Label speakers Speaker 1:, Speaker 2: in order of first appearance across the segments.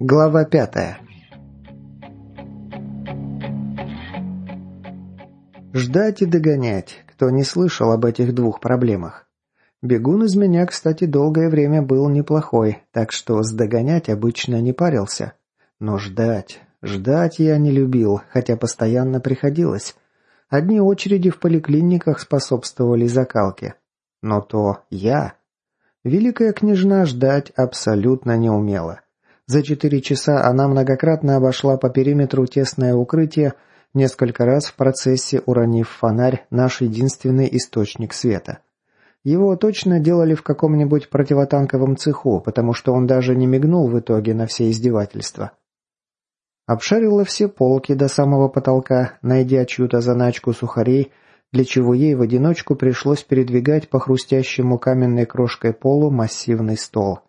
Speaker 1: Глава пятая Ждать и догонять. Кто не слышал об этих двух проблемах? Бегун из меня, кстати, долгое время был неплохой, так что с догонять обычно не парился. Но ждать... Ждать я не любил, хотя постоянно приходилось. Одни очереди в поликлиниках способствовали закалке. Но то я... Великая княжна ждать абсолютно не умела. За четыре часа она многократно обошла по периметру тесное укрытие, несколько раз в процессе уронив фонарь, наш единственный источник света. Его точно делали в каком-нибудь противотанковом цеху, потому что он даже не мигнул в итоге на все издевательства. Обшарила все полки до самого потолка, найдя чью-то заначку сухарей, для чего ей в одиночку пришлось передвигать по хрустящему каменной крошкой полу массивный стол.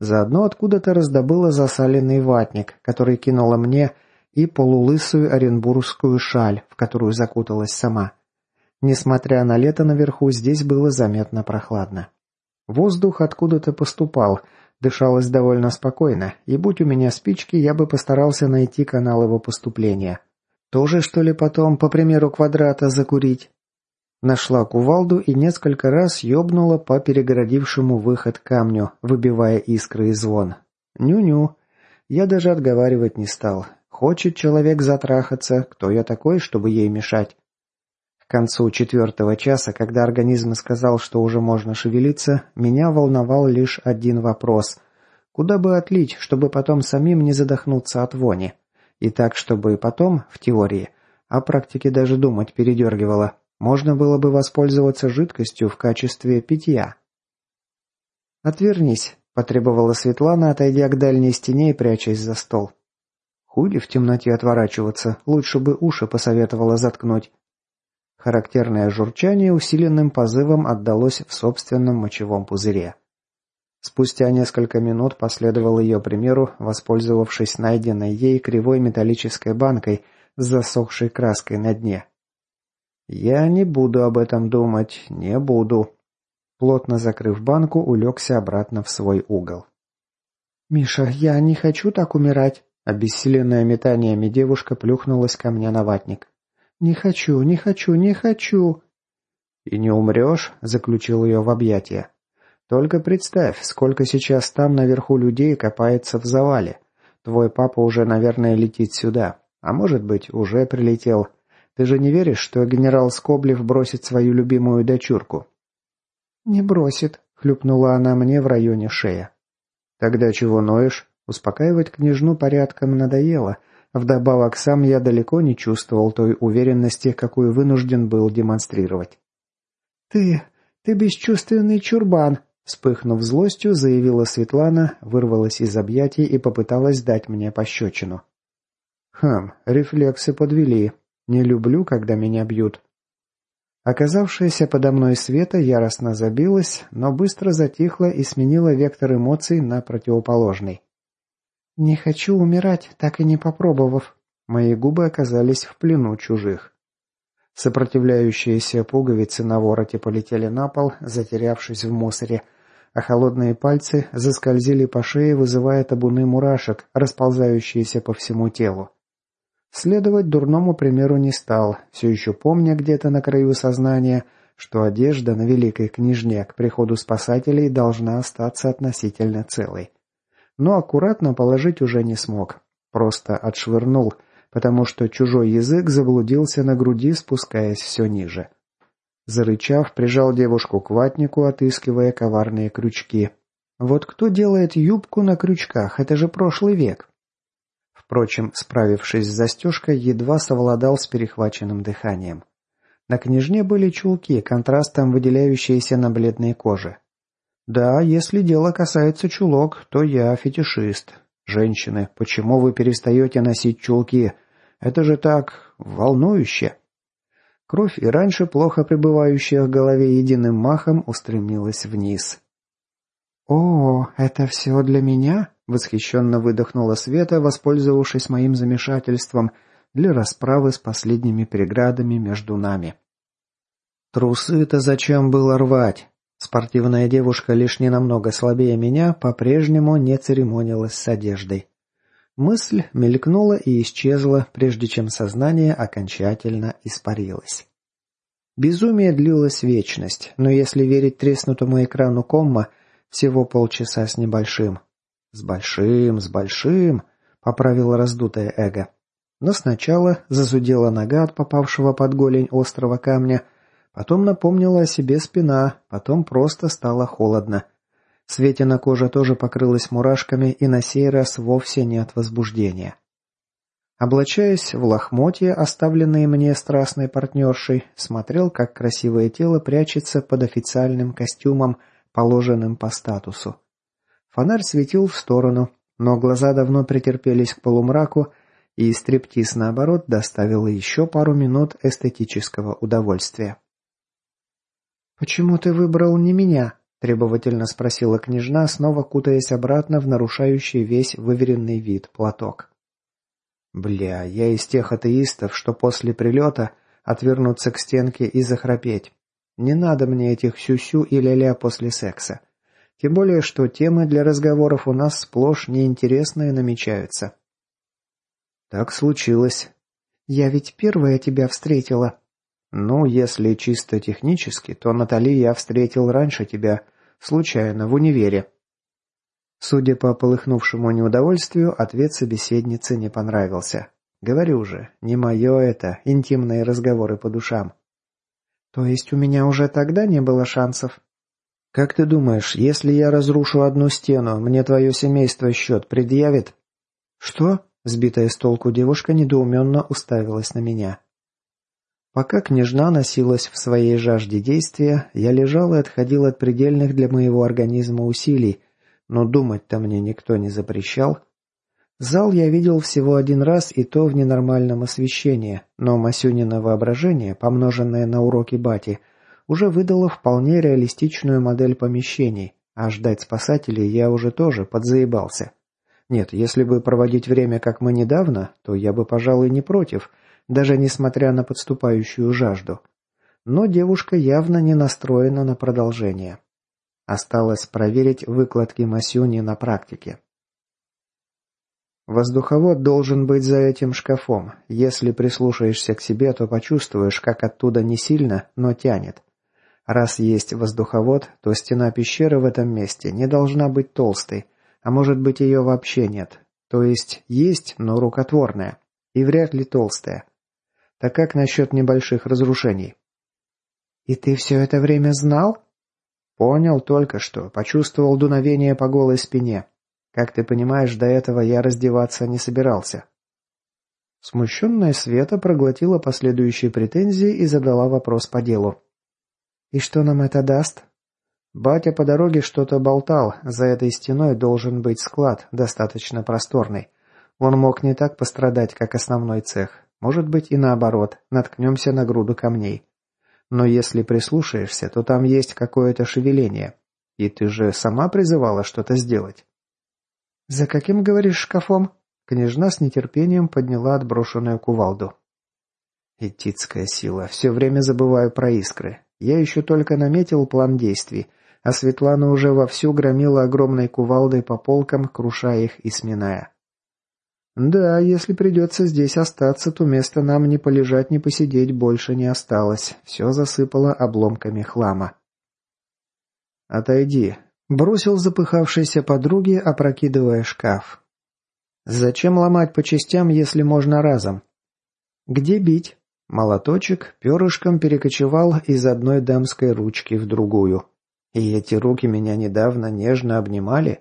Speaker 1: Заодно откуда-то раздобыла засаленный ватник, который кинула мне, и полулысую оренбургскую шаль, в которую закуталась сама. Несмотря на лето наверху, здесь было заметно прохладно. Воздух откуда-то поступал, дышалось довольно спокойно, и будь у меня спички, я бы постарался найти канал его поступления. Тоже, что ли, потом, по примеру квадрата, закурить? Нашла кувалду и несколько раз ёбнула по перегородившему выход камню, выбивая искры и звон. Ню-ню. Я даже отговаривать не стал. Хочет человек затрахаться, кто я такой, чтобы ей мешать? К концу четвертого часа, когда организм сказал, что уже можно шевелиться, меня волновал лишь один вопрос. Куда бы отлить, чтобы потом самим не задохнуться от вони? И так, чтобы потом, в теории, о практике даже думать передергивало. Можно было бы воспользоваться жидкостью в качестве питья. «Отвернись», – потребовала Светлана, отойдя к дальней стене и прячась за стол. Хули в темноте отворачиваться, лучше бы уши посоветовала заткнуть. Характерное журчание усиленным позывом отдалось в собственном мочевом пузыре. Спустя несколько минут последовал ее примеру, воспользовавшись найденной ей кривой металлической банкой с засохшей краской на дне. «Я не буду об этом думать, не буду». Плотно закрыв банку, улегся обратно в свой угол. «Миша, я не хочу так умирать», — обессиленная метаниями девушка плюхнулась ко мне на ватник. «Не хочу, не хочу, не хочу!» «И не умрешь», — заключил ее в объятия. «Только представь, сколько сейчас там наверху людей копается в завале. Твой папа уже, наверное, летит сюда. А может быть, уже прилетел. Ты же не веришь, что генерал Скоблев бросит свою любимую дочурку?» «Не бросит», — хлюпнула она мне в районе шеи. «Тогда чего ноешь?» Успокаивать княжну порядком надоело. Вдобавок сам я далеко не чувствовал той уверенности, какую вынужден был демонстрировать. «Ты... ты бесчувственный чурбан!» Вспыхнув злостью, заявила Светлана, вырвалась из объятий и попыталась дать мне пощечину. «Хм, рефлексы подвели. Не люблю, когда меня бьют. Оказавшаяся подо мной Света яростно забилась, но быстро затихла и сменила вектор эмоций на противоположный. «Не хочу умирать, так и не попробовав». Мои губы оказались в плену чужих. Сопротивляющиеся пуговицы на вороте полетели на пол, затерявшись в мусоре, а холодные пальцы заскользили по шее, вызывая табуны мурашек, расползающиеся по всему телу. Следовать дурному примеру не стал, все еще помня где-то на краю сознания, что одежда на великой княжне к приходу спасателей должна остаться относительно целой. Но аккуратно положить уже не смог. Просто отшвырнул, потому что чужой язык заблудился на груди, спускаясь все ниже. Зарычав, прижал девушку к ватнику, отыскивая коварные крючки. Вот кто делает юбку на крючках? Это же прошлый век. Впрочем, справившись с застежкой, едва совладал с перехваченным дыханием. На княжне были чулки, контрастом выделяющиеся на бледной коже. Да, если дело касается чулок, то я фетишист. Женщины, почему вы перестаете носить чулки? Это же так... волнующе. Кровь и раньше плохо пребывающая в голове единым махом устремилась вниз. «О, это все для меня?» Восхищенно выдохнула Света, воспользовавшись моим замешательством, для расправы с последними преградами между нами. Трусы-то зачем было рвать? Спортивная девушка, лишь ненамного слабее меня, по-прежнему не церемонилась с одеждой. Мысль мелькнула и исчезла, прежде чем сознание окончательно испарилось. Безумие длилось вечность, но если верить треснутому экрану комма, всего полчаса с небольшим. «С большим, с большим», — поправило раздутое эго. Но сначала зазудела нога от попавшего под голень острого камня, потом напомнила о себе спина, потом просто стало холодно. Светина кожа тоже покрылась мурашками и на сей раз вовсе не от возбуждения. Облачаясь в лохмотья, оставленные мне страстной партнершей, смотрел, как красивое тело прячется под официальным костюмом, положенным по статусу. Фонарь светил в сторону, но глаза давно претерпелись к полумраку, и стриптиз, наоборот, доставил еще пару минут эстетического удовольствия. «Почему ты выбрал не меня?» – требовательно спросила княжна, снова кутаясь обратно в нарушающий весь выверенный вид платок. «Бля, я из тех атеистов, что после прилета отвернуться к стенке и захрапеть. Не надо мне этих сюсю -сю и ля-ля после секса. Тем более, что темы для разговоров у нас сплошь неинтересные намечаются. Так случилось. Я ведь первая тебя встретила. Ну, если чисто технически, то Натали я встретил раньше тебя, случайно, в универе. Судя по полыхнувшему неудовольствию, ответ собеседницы не понравился. Говорю же, не мое это, интимные разговоры по душам. То есть у меня уже тогда не было шансов? «Как ты думаешь, если я разрушу одну стену, мне твое семейство счет предъявит?» «Что?» – сбитая с толку девушка недоуменно уставилась на меня. Пока княжна носилась в своей жажде действия, я лежал и отходил от предельных для моего организма усилий, но думать-то мне никто не запрещал. Зал я видел всего один раз и то в ненормальном освещении, но Масюнина воображение, помноженное на уроки бати – уже выдала вполне реалистичную модель помещений, а ждать спасателей я уже тоже подзаебался. Нет, если бы проводить время как мы недавно, то я бы, пожалуй, не против, даже несмотря на подступающую жажду. Но девушка явно не настроена на продолжение. Осталось проверить выкладки Масюни на практике. Воздуховод должен быть за этим шкафом. Если прислушаешься к себе, то почувствуешь, как оттуда не сильно, но тянет. Раз есть воздуховод, то стена пещеры в этом месте не должна быть толстой, а может быть ее вообще нет. То есть есть, но рукотворная. И вряд ли толстая. Так как насчет небольших разрушений? «И ты все это время знал?» «Понял только что. Почувствовал дуновение по голой спине. Как ты понимаешь, до этого я раздеваться не собирался». Смущенная Света проглотила последующие претензии и задала вопрос по делу. «И что нам это даст?» «Батя по дороге что-то болтал. За этой стеной должен быть склад, достаточно просторный. Он мог не так пострадать, как основной цех. Может быть и наоборот, наткнемся на груду камней. Но если прислушаешься, то там есть какое-то шевеление. И ты же сама призывала что-то сделать». «За каким, говоришь, шкафом?» Княжна с нетерпением подняла отброшенную кувалду. «Этицкая сила. Все время забываю про искры. Я еще только наметил план действий, а Светлана уже вовсю громила огромной кувалдой по полкам, круша их и сминая. Да, если придется здесь остаться, то места нам ни полежать, ни посидеть больше не осталось. Все засыпало обломками хлама. «Отойди», — бросил запыхавшейся подруге, опрокидывая шкаф. «Зачем ломать по частям, если можно разом?» «Где бить?» Молоточек перышком перекочевал из одной дамской ручки в другую. И эти руки меня недавно нежно обнимали.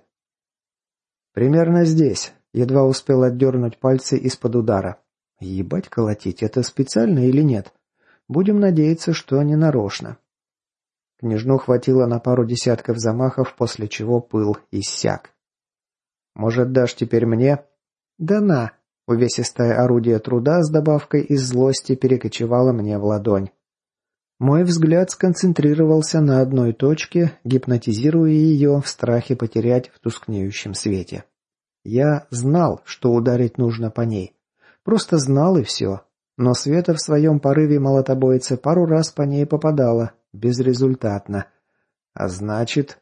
Speaker 1: Примерно здесь. Едва успел отдернуть пальцы из-под удара. Ебать колотить, это специально или нет? Будем надеяться, что не нарочно. Княжну хватило на пару десятков замахов, после чего пыл иссяк. «Может, дашь теперь мне?» «Да на!» Увесистое орудие труда с добавкой из злости перекочевало мне в ладонь. Мой взгляд сконцентрировался на одной точке, гипнотизируя ее в страхе потерять в тускнеющем свете. Я знал, что ударить нужно по ней. Просто знал и все. Но Света в своем порыве молотобойца пару раз по ней попадала, безрезультатно. А значит...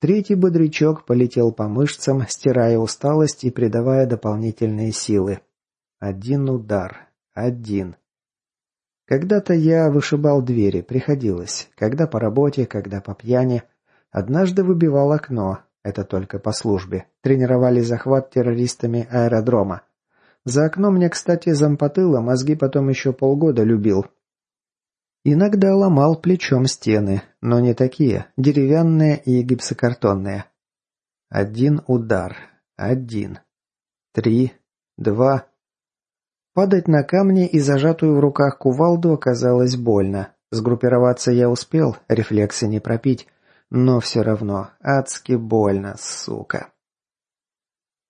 Speaker 1: Третий бодрячок полетел по мышцам, стирая усталость и придавая дополнительные силы. Один удар. Один. Когда-то я вышибал двери, приходилось. Когда по работе, когда по пьяни. Однажды выбивал окно. Это только по службе. Тренировали захват террористами аэродрома. За окном мне, кстати, зампотыло, мозги потом еще полгода любил. Иногда ломал плечом стены, но не такие, деревянные и гипсокартонные. Один удар. Один. Три. Два. Падать на камни и зажатую в руках кувалду оказалось больно. Сгруппироваться я успел, рефлексы не пропить, но все равно адски больно, сука.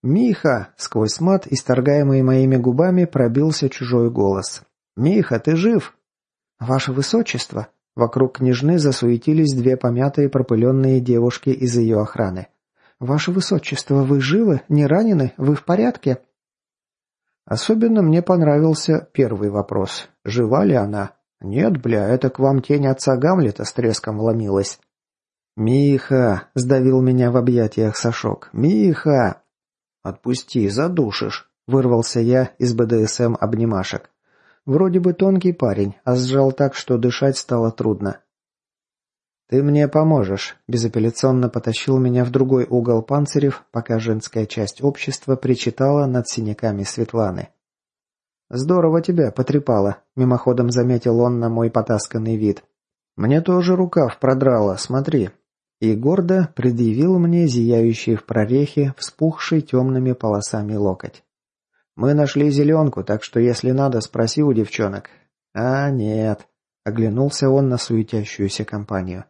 Speaker 1: «Миха!» — сквозь мат, исторгаемый моими губами, пробился чужой голос. «Миха, ты жив?» «Ваше высочество!» Вокруг княжны засуетились две помятые пропыленные девушки из ее охраны. «Ваше высочество, вы живы? Не ранены? Вы в порядке?» Особенно мне понравился первый вопрос. Жива ли она? Нет, бля, это к вам тень отца Гамлета с треском вломилась. «Миха!» — сдавил меня в объятиях Сашок. «Миха!» «Отпусти, задушишь!» — вырвался я из БДСМ обнимашек. Вроде бы тонкий парень, а сжал так, что дышать стало трудно. «Ты мне поможешь», – безапелляционно потащил меня в другой угол Панцирев, пока женская часть общества причитала над синяками Светланы. «Здорово тебя потрепало», – мимоходом заметил он на мой потасканный вид. «Мне тоже рукав продрало, смотри». И гордо предъявил мне зияющий в прорехе, вспухший темными полосами локоть. «Мы нашли зеленку, так что если надо, спроси у девчонок». «А, нет», — оглянулся он на суетящуюся компанию.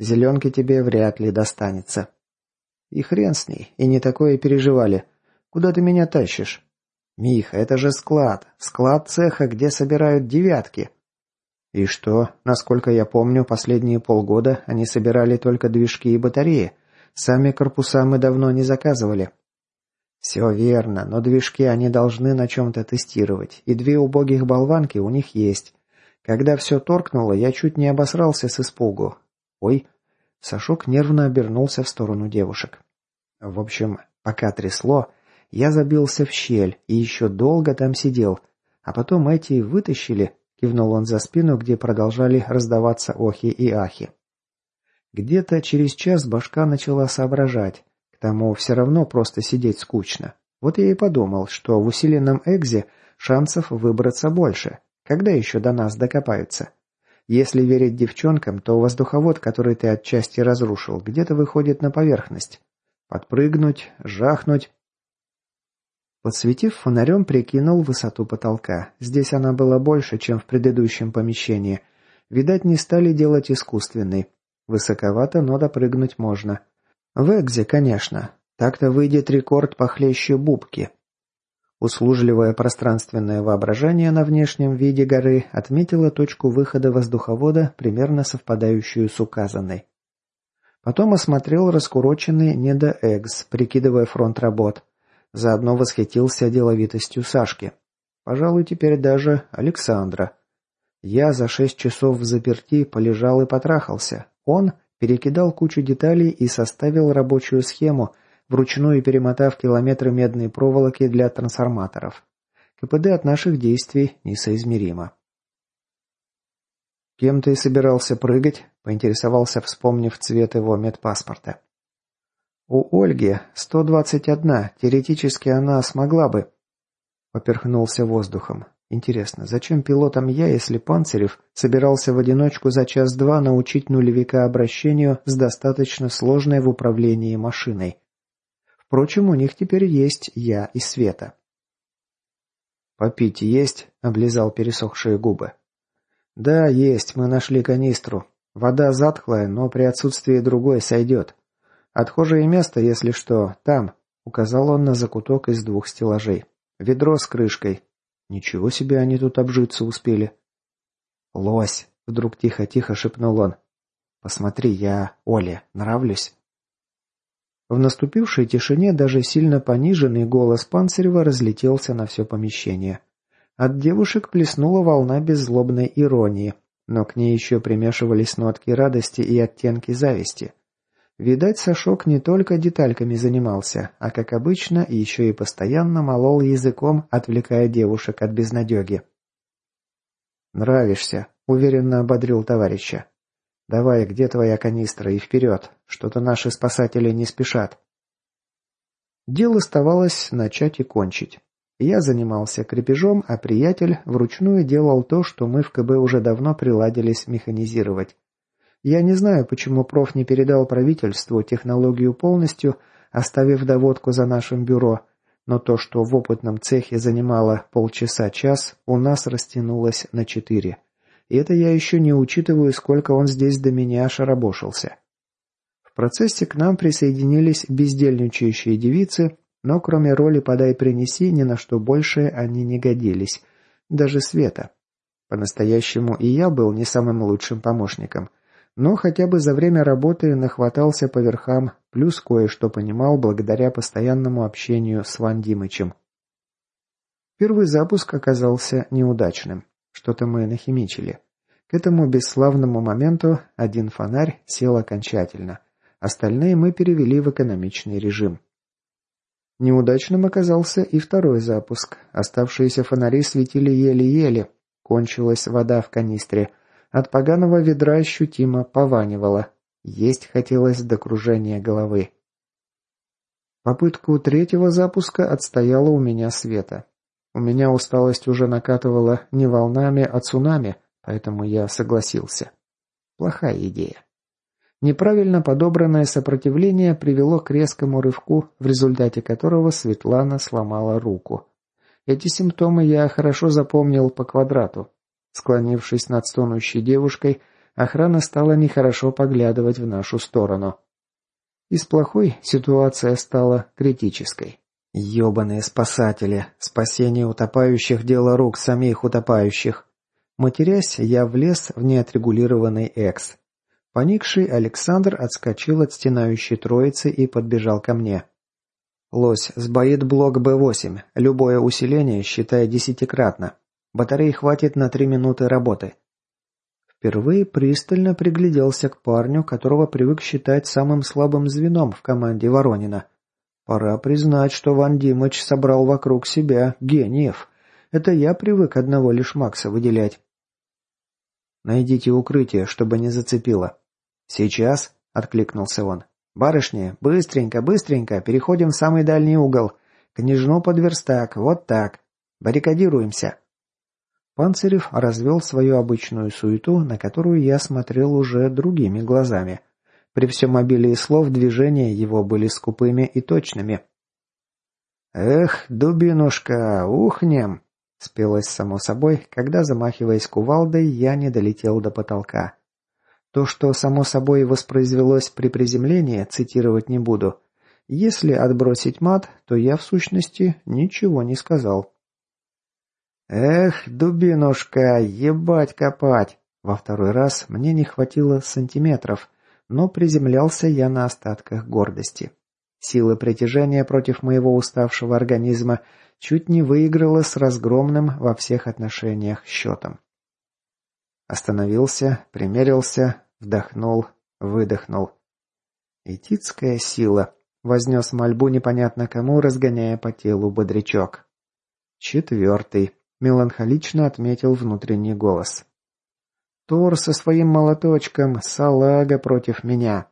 Speaker 1: Зеленки тебе вряд ли достанется. И хрен с ней, и не такое переживали. Куда ты меня тащишь? Миха, это же склад. Склад цеха, где собирают девятки. И что, насколько я помню, последние полгода они собирали только движки и батареи. Сами корпуса мы давно не заказывали. Все верно, но движки они должны на чем-то тестировать, и две убогих болванки у них есть. Когда все торкнуло, я чуть не обосрался с испугу. «Ой!» Сашок нервно обернулся в сторону девушек. В общем, пока трясло, я забился в щель и еще долго там сидел, а потом эти вытащили, кивнул он за спину, где продолжали раздаваться охи и ахи. Где-то через час башка начала соображать, к тому все равно просто сидеть скучно. Вот я и подумал, что в усиленном экзе шансов выбраться больше. Когда еще до нас докопаются? Если верить девчонкам, то воздуховод, который ты отчасти разрушил, где-то выходит на поверхность. Подпрыгнуть, жахнуть. Подсветив фонарем, прикинул высоту потолка. Здесь она была больше, чем в предыдущем помещении. Видать, не стали делать искусственный. Высоковато, но допрыгнуть можно. В Экзе, конечно. Так-то выйдет рекорд похлеще бубки. Услужливое пространственное воображение на внешнем виде горы отметило точку выхода воздуховода, примерно совпадающую с указанной. Потом осмотрел раскуроченный недоэкс, прикидывая фронт работ. Заодно восхитился деловитостью Сашки. Пожалуй, теперь даже Александра. Я за шесть часов в заперти полежал и потрахался. Он перекидал кучу деталей и составил рабочую схему – вручную перемотав километры медной проволоки для трансформаторов. КПД от наших действий несоизмеримо. «Кем ты собирался прыгать?» – поинтересовался, вспомнив цвет его медпаспорта. «У Ольги 121, теоретически она смогла бы...» Поперхнулся воздухом. Интересно, зачем пилотам я, если Панцирев собирался в одиночку за час-два научить нулевика обращению с достаточно сложной в управлении машиной? Впрочем, у них теперь есть я и Света. «Попить есть?» – облизал пересохшие губы. «Да, есть, мы нашли канистру. Вода затхлая, но при отсутствии другой сойдет. Отхожее место, если что, там», – указал он на закуток из двух стеллажей. «Ведро с крышкой. Ничего себе они тут обжиться успели». «Лось!» – вдруг тихо-тихо шепнул он. «Посмотри, я Оле нравлюсь?» В наступившей тишине даже сильно пониженный голос Панцерева разлетелся на все помещение. От девушек плеснула волна беззлобной иронии, но к ней еще примешивались нотки радости и оттенки зависти. Видать, Сашок не только детальками занимался, а, как обычно, еще и постоянно молол языком, отвлекая девушек от безнадеги. «Нравишься», — уверенно ободрил товарища. «Давай, где твоя канистра и вперед? Что-то наши спасатели не спешат». Дело оставалось начать и кончить. Я занимался крепежом, а приятель вручную делал то, что мы в КБ уже давно приладились механизировать. Я не знаю, почему проф не передал правительству технологию полностью, оставив доводку за нашим бюро, но то, что в опытном цехе занимало полчаса-час, у нас растянулось на четыре. И это я еще не учитываю, сколько он здесь до меня шарабошился. В процессе к нам присоединились бездельничающие девицы, но кроме роли «подай-принеси» ни на что большее они не годились. Даже Света. По-настоящему и я был не самым лучшим помощником но хотя бы за время работы нахватался по верхам, плюс кое-что понимал благодаря постоянному общению с Ван Димычем. Первый запуск оказался неудачным. Что-то мы нахимичили. К этому бесславному моменту один фонарь сел окончательно. Остальные мы перевели в экономичный режим. Неудачным оказался и второй запуск. Оставшиеся фонари светили еле-еле. Кончилась вода в канистре, от поганого ведра ощутимо пованивало. Есть хотелось до кружения головы. Попытку третьего запуска отстояла у меня света. У меня усталость уже накатывала не волнами, а цунами, поэтому я согласился. Плохая идея. Неправильно подобранное сопротивление привело к резкому рывку, в результате которого Светлана сломала руку. Эти симптомы я хорошо запомнил по квадрату. Склонившись над стонущей девушкой, охрана стала нехорошо поглядывать в нашу сторону. Из плохой ситуация стала критической. Ёбаные спасатели! Спасение утопающих – дело рук самих утопающих. Матерясь, я влез в неотрегулированный экс. Поникший Александр отскочил от стенающей троицы и подбежал ко мне. «Лось, сбоит блок Б-8. Любое усиление считай десятикратно. Батареи хватит на три минуты работы. Впервые пристально пригляделся к парню, которого привык считать самым слабым звеном в команде Воронина. Пора признать, что Ван Димыч собрал вокруг себя гениев. Это я привык одного лишь Макса выделять. «Найдите укрытие, чтобы не зацепило». «Сейчас», — откликнулся он. «Барышни, быстренько, быстренько, переходим в самый дальний угол. Княжну под верстак, вот так. Баррикадируемся». Панцирев развел свою обычную суету, на которую я смотрел уже другими глазами. При всем обилии слов движения его были скупыми и точными. «Эх, дубинушка, ухнем!» Спелось само собой, когда, замахиваясь кувалдой, я не долетел до потолка. То, что само собой воспроизвелось при приземлении, цитировать не буду. Если отбросить мат, то я в сущности ничего не сказал. «Эх, дубинушка, ебать копать!» Во второй раз мне не хватило сантиметров, но приземлялся я на остатках гордости. Сила притяжения против моего уставшего организма чуть не выиграла с разгромным во всех отношениях счетом. Остановился, примерился, вдохнул, выдохнул. «Этицкая сила», — вознес мольбу непонятно кому, разгоняя по телу бодрячок. Четвертый. Меланхолично отметил внутренний голос. Тор со своим молоточком, салага против меня.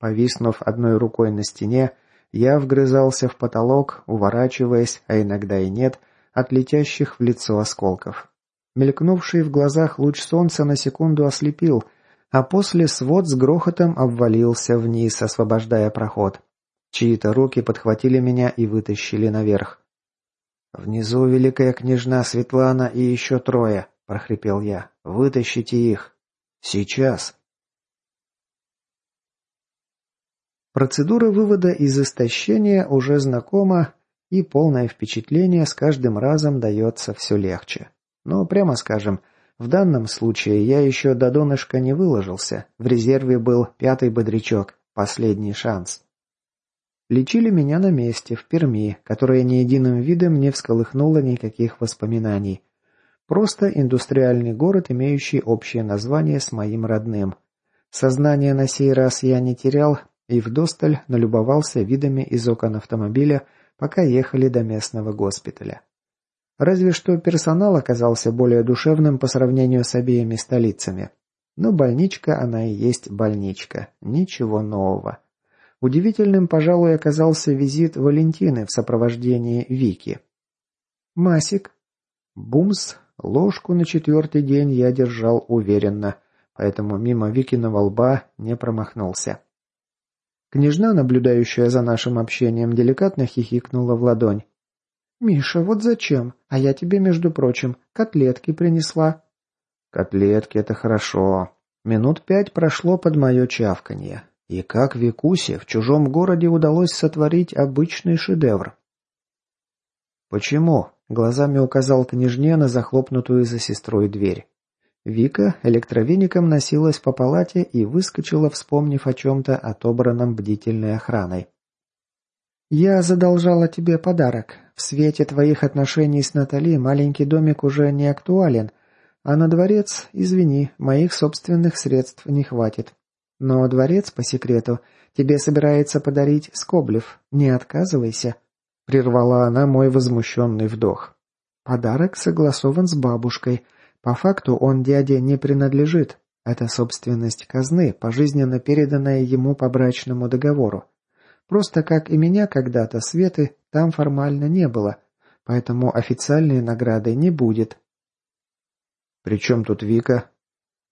Speaker 1: Повиснув одной рукой на стене, я вгрызался в потолок, уворачиваясь, а иногда и нет, от летящих в лицо осколков. Мелькнувший в глазах луч солнца на секунду ослепил, а после свод с грохотом обвалился вниз, освобождая проход. Чьи-то руки подхватили меня и вытащили наверх. «Внизу великая княжна Светлана и еще трое», — прохрипел я. «Вытащите их. Сейчас». Процедура вывода из истощения уже знакома, и полное впечатление с каждым разом дается все легче. Но, прямо скажем, в данном случае я еще до донышка не выложился, в резерве был пятый бодрячок, последний шанс. Лечили меня на месте, в Перми, которая ни единым видом не всколыхнула никаких воспоминаний. Просто индустриальный город, имеющий общее название с моим родным. Сознание на сей раз я не терял и вдосталь налюбовался видами из окон автомобиля, пока ехали до местного госпиталя. Разве что персонал оказался более душевным по сравнению с обеими столицами. Но больничка она и есть больничка, ничего нового. Удивительным, пожалуй, оказался визит Валентины в сопровождении Вики. «Масик?» Бумс, ложку на четвертый день я держал уверенно, поэтому мимо Викиного лба не промахнулся. Княжна, наблюдающая за нашим общением, деликатно хихикнула в ладонь. «Миша, вот зачем? А я тебе, между прочим, котлетки принесла». «Котлетки — это хорошо. Минут пять прошло под мое чавканье. И как Викусе в чужом городе удалось сотворить обычный шедевр? «Почему?» — глазами указал княжне на захлопнутую за сестрой дверь. Вика электровеником носилась по палате и выскочила, вспомнив о чем-то отобранном бдительной охраной. «Я задолжала тебе подарок. В свете твоих отношений с Натали маленький домик уже не актуален, а на дворец, извини, моих собственных средств не хватит. Но дворец, по секрету, тебе собирается подарить Скоблев. Не отказывайся», — прервала она мой возмущенный вдох. «Подарок согласован с бабушкой. По факту он дяде не принадлежит. Это собственность казны, пожизненно переданная ему по брачному договору. Просто как и меня когда-то, Светы там формально не было, поэтому официальной награды не будет». «При чем тут Вика?»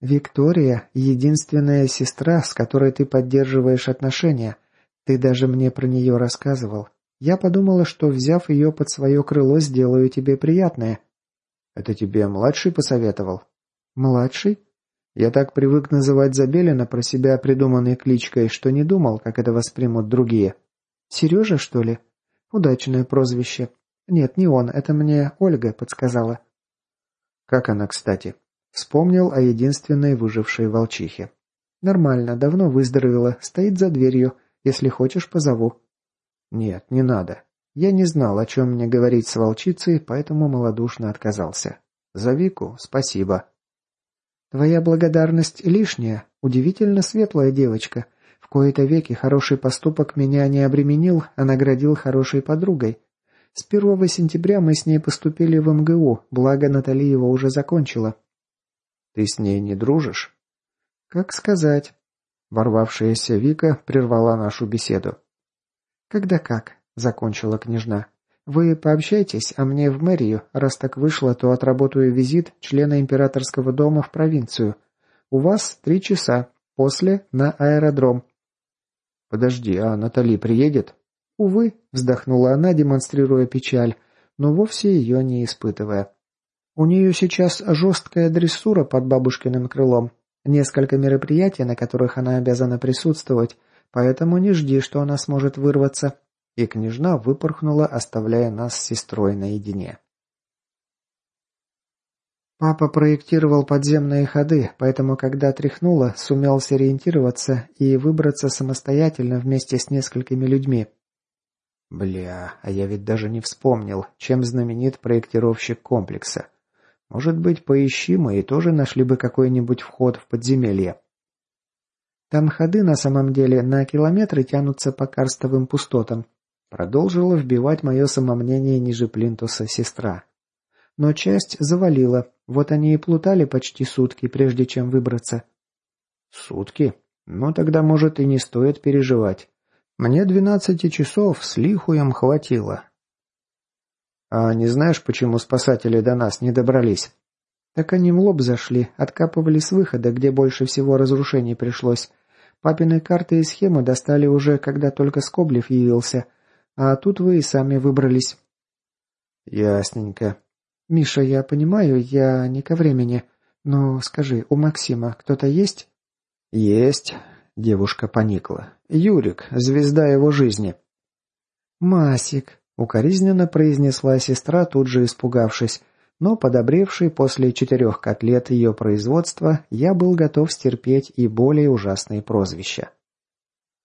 Speaker 1: «Виктория — единственная сестра, с которой ты поддерживаешь отношения. Ты даже мне про нее рассказывал. Я подумала, что, взяв ее под свое крыло, сделаю тебе приятное». «Это тебе младший посоветовал?» «Младший?» Я так привык называть Забелина про себя придуманной кличкой, что не думал, как это воспримут другие. «Сережа, что ли?» «Удачное прозвище». «Нет, не он, это мне Ольга подсказала». «Как она, кстати?» Вспомнил о единственной выжившей волчихе. «Нормально, давно выздоровела, стоит за дверью. Если хочешь, позову». «Нет, не надо. Я не знал, о чем мне говорить с волчицей, поэтому малодушно отказался. За Вику спасибо». «Твоя благодарность лишняя. Удивительно светлая девочка. В кои-то веки хороший поступок меня не обременил, а наградил хорошей подругой. С первого сентября мы с ней поступили в МГУ, благо Натали его уже закончила. Ты с ней не дружишь?» «Как сказать?» Ворвавшаяся Вика прервала нашу беседу. «Когда как?» — закончила княжна. «Вы пообщайтесь, а мне в мэрию. Раз так вышло, то отработаю визит члена императорского дома в провинцию. У вас три часа. После — на аэродром». «Подожди, а Натали приедет?» «Увы», — вздохнула она, демонстрируя печаль, но вовсе ее не испытывая. У нее сейчас жесткая дрессура под бабушкиным крылом. Несколько мероприятий, на которых она обязана присутствовать, поэтому не жди, что она сможет вырваться». И княжна выпорхнула, оставляя нас с сестрой наедине. Папа проектировал подземные ходы, поэтому, когда тряхнуло, сумел сориентироваться и выбраться самостоятельно вместе с несколькими людьми. Бля, а я ведь даже не вспомнил, чем знаменит проектировщик комплекса. Может быть, поищи мы и тоже нашли бы какой-нибудь вход в подземелье. Там ходы на самом деле на километры тянутся по карстовым пустотам. Продолжила вбивать мое самомнение ниже плинтуса сестра. Но часть завалила, вот они и плутали почти сутки, прежде чем выбраться. Сутки? Ну тогда, может, и не стоит переживать. Мне двенадцати часов с лихуем хватило, «А не знаешь, почему спасатели до нас не добрались?» «Так они в лоб зашли, откапывали с выхода, где больше всего разрушений пришлось. Папины карты и схемы достали уже, когда только Скоблев явился. А тут вы и сами выбрались». «Ясненько». «Миша, я понимаю, я не ко времени. Но скажи, у Максима кто-то есть?» «Есть», — девушка поникла. «Юрик, звезда его жизни». «Масик», Укоризненно произнесла сестра, тут же испугавшись, но, подобревший после четырех котлет ее производства, я был готов стерпеть и более ужасные прозвища.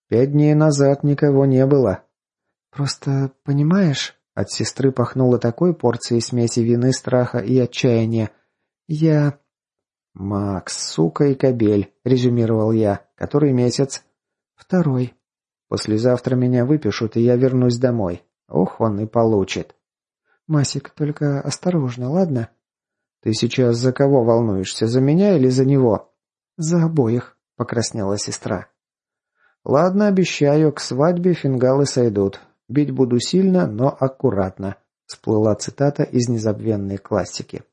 Speaker 1: «Пять дней назад никого не было», Просто, понимаешь...» От сестры пахнуло такой порцией смеси вины, страха и отчаяния. «Я...» «Макс, сука и кобель», — резюмировал я. «Который месяц?» «Второй». «Послезавтра меня выпишут, и я вернусь домой. Ох, он и получит». «Масик, только осторожно, ладно?» «Ты сейчас за кого волнуешься, за меня или за него?» «За обоих», — покраснела сестра. «Ладно, обещаю, к свадьбе фингалы сойдут. Бить буду сильно, но аккуратно», — всплыла цитата из незабвенной классики.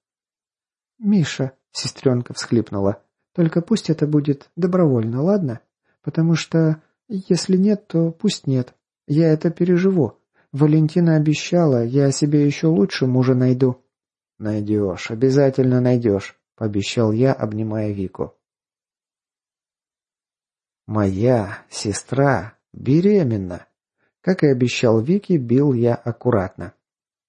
Speaker 1: «Миша», — сестренка всхлипнула, — «только пусть это будет добровольно, ладно? Потому что, если нет, то пусть нет. Я это переживу. Валентина обещала, я себе еще лучше мужа найду». «Найдешь, обязательно найдешь», — пообещал я, обнимая Вику. «Моя сестра беременна». Как и обещал Вики, бил я аккуратно.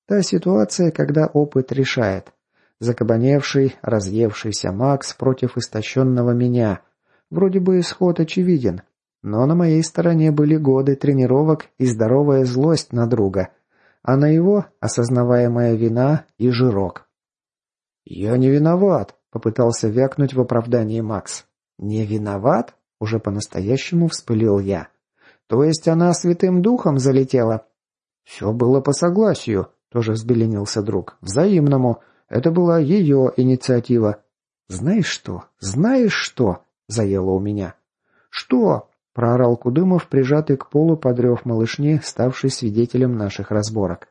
Speaker 1: Та ситуация, когда опыт решает. Закабаневший, разъевшийся Макс против истощенного меня. Вроде бы исход очевиден. Но на моей стороне были годы тренировок и здоровая злость на друга. А на его осознаваемая вина и жирок. «Я не виноват», — попытался вякнуть в оправдании Макс. «Не виноват?» — уже по-настоящему вспылил я. То есть она святым духом залетела? Все было по согласию, тоже взбеленился друг. Взаимному. Это была ее инициатива. Знаешь что? Знаешь что? Заело у меня. Что? Проорал Кудымов, прижатый к полу подрев малышни, ставший свидетелем наших разборок.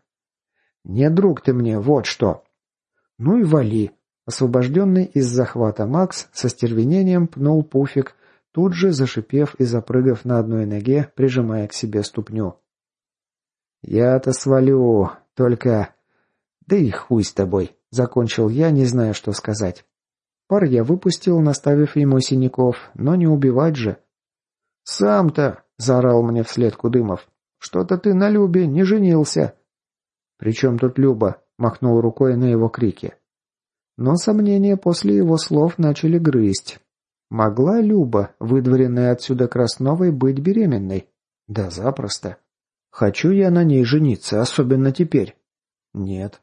Speaker 1: «Не друг ты мне, вот что!» «Ну и вали!» Освобожденный из захвата Макс со стервенением пнул пуфик, тут же зашипев и запрыгав на одной ноге, прижимая к себе ступню. «Я-то свалю, только...» «Да и хуй с тобой», — закончил я, не зная, что сказать. Пар я выпустил, наставив ему синяков, но не убивать же. «Сам-то», — заорал мне вслед Кудымов, — «что-то ты на Любе не женился». «При чем тут Люба?» — махнул рукой на его крики. Но сомнения после его слов начали грызть. Могла Люба, выдворенная отсюда Красновой, быть беременной? Да запросто. Хочу я на ней жениться, особенно теперь. Нет.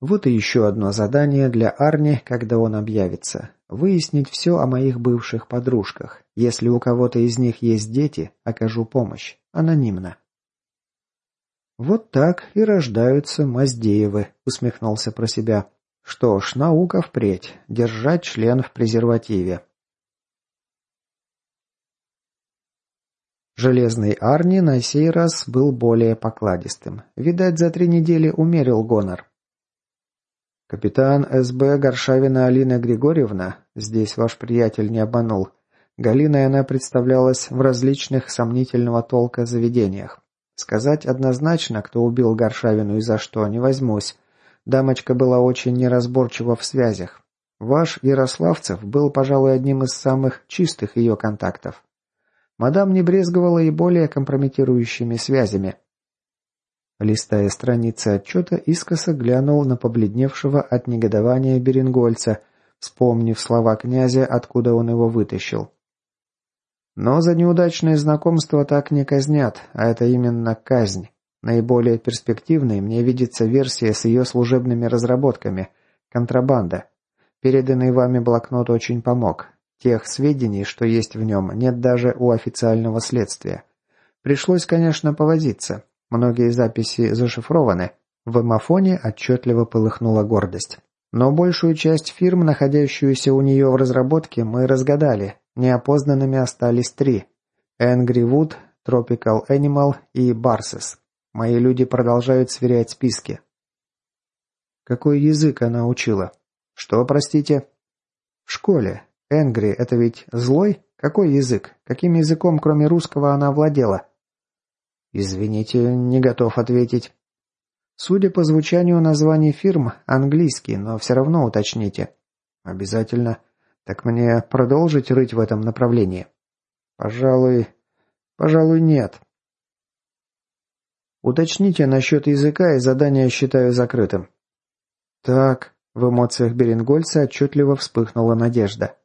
Speaker 1: Вот и еще одно задание для Арни, когда он объявится. Выяснить все о моих бывших подружках. Если у кого-то из них есть дети, окажу помощь. Анонимно. «Вот так и рождаются Маздеевы», — усмехнулся про себя. «Что ж, наука впредь. Держать член в презервативе. Железный Арни на сей раз был более покладистым. Видать, за три недели умерил гонор. Капитан СБ Горшавина Алина Григорьевна, здесь ваш приятель не обманул, Галиной она представлялась в различных сомнительного толка заведениях. Сказать однозначно, кто убил Горшавину и за что, не возьмусь. Дамочка была очень неразборчива в связях. Ваш Ярославцев был, пожалуй, одним из самых чистых ее контактов. Мадам не брезговала и более компрометирующими связями. Листая страницы отчета, искоса глянул на побледневшего от негодования Берингольца, вспомнив слова князя, откуда он его вытащил. Но за неудачное знакомство так не казнят, а это именно казнь. Наиболее перспективной мне видится версия с ее служебными разработками – контрабанда. Переданный вами блокнот очень помог. Тех сведений, что есть в нем, нет даже у официального следствия. Пришлось, конечно, повозиться. Многие записи зашифрованы. В эмофоне отчетливо полыхнула гордость. Но большую часть фирм, находящуюся у нее в разработке, мы разгадали. Неопознанными остались три. Angry Wood, Tropical Animal и Barses. Мои люди продолжают сверять списки. Какой язык она учила? Что, простите? В школе. Энгри — это ведь злой? Какой язык? Каким языком, кроме русского, она владела? Извините, не готов ответить. Судя по звучанию названий фирм, английский, но все равно уточните. Обязательно. Так мне продолжить рыть в этом направлении? Пожалуй... Пожалуй, нет. Уточните насчет языка и задание считаю закрытым. Так, в эмоциях Берингольца отчетливо вспыхнула надежда.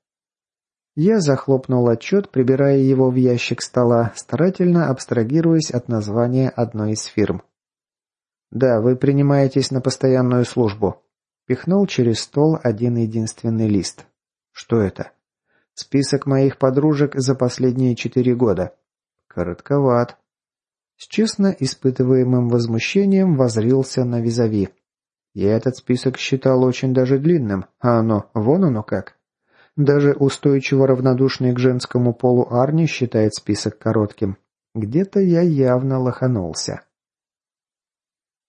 Speaker 1: Я захлопнул отчет, прибирая его в ящик стола, старательно абстрагируясь от названия одной из фирм. «Да, вы принимаетесь на постоянную службу». Пихнул через стол один единственный лист. «Что это?» «Список моих подружек за последние четыре года». «Коротковат». С честно испытываемым возмущением возрился на визави. Я этот список считал очень даже длинным, а оно, вон оно как. Даже устойчиво равнодушный к женскому полу Арни считает список коротким. Где-то я явно лоханулся.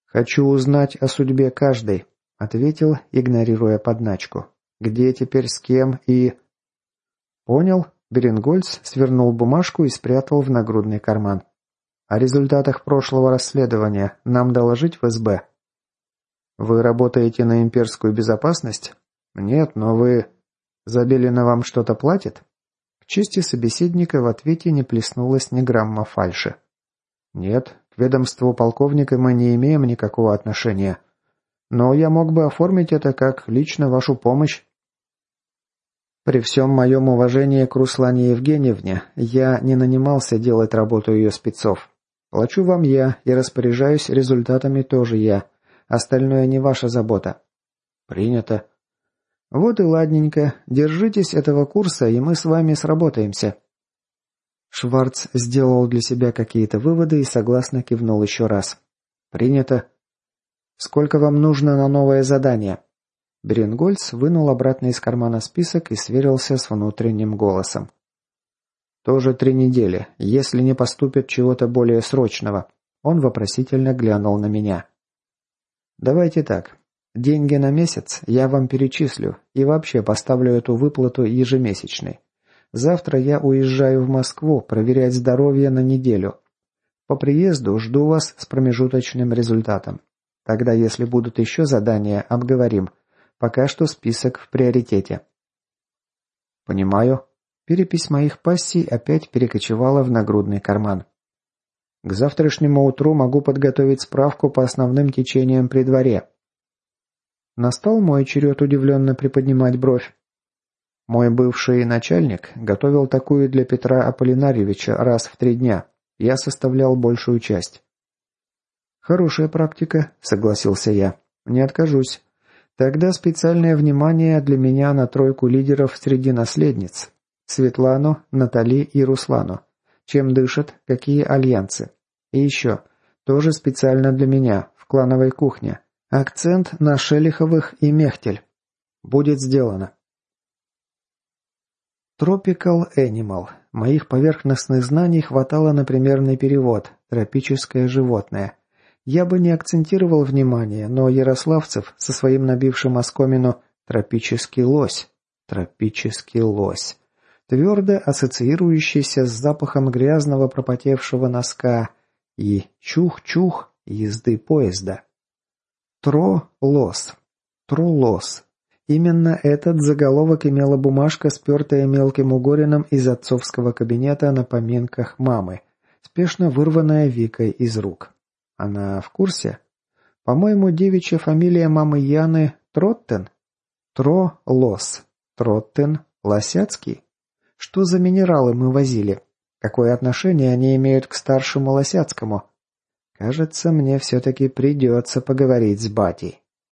Speaker 1: «Хочу узнать о судьбе каждой», — ответил, игнорируя подначку. «Где теперь, с кем и...» «Понял». Берингольц свернул бумажку и спрятал в нагрудный карман. «О результатах прошлого расследования нам доложить в СБ?» «Вы работаете на имперскую безопасность?» «Нет, но вы...» Забелина вам что-то платит?» К чести собеседника в ответе не плеснулось ни грамма фальши. «Нет, к ведомству полковника мы не имеем никакого отношения. Но я мог бы оформить это как лично вашу помощь». При всем моем уважении к Руслане Евгеньевне, я не нанимался делать работу ее спецов. Плачу вам я и распоряжаюсь результатами тоже я. Остальное не ваша забота. Принято. «Вот и ладненько. Держитесь этого курса, и мы с вами сработаемся». Шварц сделал для себя какие-то выводы и согласно кивнул еще раз. «Принято». «Сколько вам нужно на новое задание?» Бренгольц вынул обратно из кармана список и сверился с внутренним голосом. «Тоже три недели, если не поступит чего-то более срочного». Он вопросительно глянул на меня. «Давайте так. Деньги на месяц я вам перечислю и вообще поставлю эту выплату ежемесячной. Завтра я уезжаю в Москву проверять здоровье на неделю. По приезду жду вас с промежуточным результатом. Тогда, если будут еще задания, обговорим. Пока что список в приоритете. Понимаю. Перепись моих пассий опять перекочевала в нагрудный карман. К завтрашнему утру могу подготовить справку по основным течениям при дворе. Настал мой черед удивленно приподнимать бровь. Мой бывший начальник готовил такую для Петра Аполлинарьевича раз в три дня. Я составлял большую часть. «Хорошая практика», — согласился я. «Не откажусь. Тогда специальное внимание для меня на тройку лидеров среди наследниц. Светлану, Натали и Руслану. Чем дышат, какие альянсы. И еще, тоже специально для меня, в клановой кухне. Акцент на Шелиховых и Мехтель. Будет сделано. Tropical Animal. Моих поверхностных знаний хватало на примерный перевод. Тропическое животное. Я бы не акцентировал внимание, но Ярославцев со своим набившим оскомину «тропический лось». Тропический лось. Твердо ассоциирующийся с запахом грязного пропотевшего носка и чух-чух езды поезда. Тро-лос. Трулос. Именно этот заголовок имела бумажка, спертая мелким угорином из отцовского кабинета на поминках мамы, спешно вырванная Викой из рук. Она в курсе? По-моему, девичья фамилия мамы Яны Троттен? Тро-лос. Троттен Лосяцкий? Что за минералы мы возили? Какое отношение они имеют к старшему Лосяцкому? Кажется, мне все-таки придется поговорить с батей.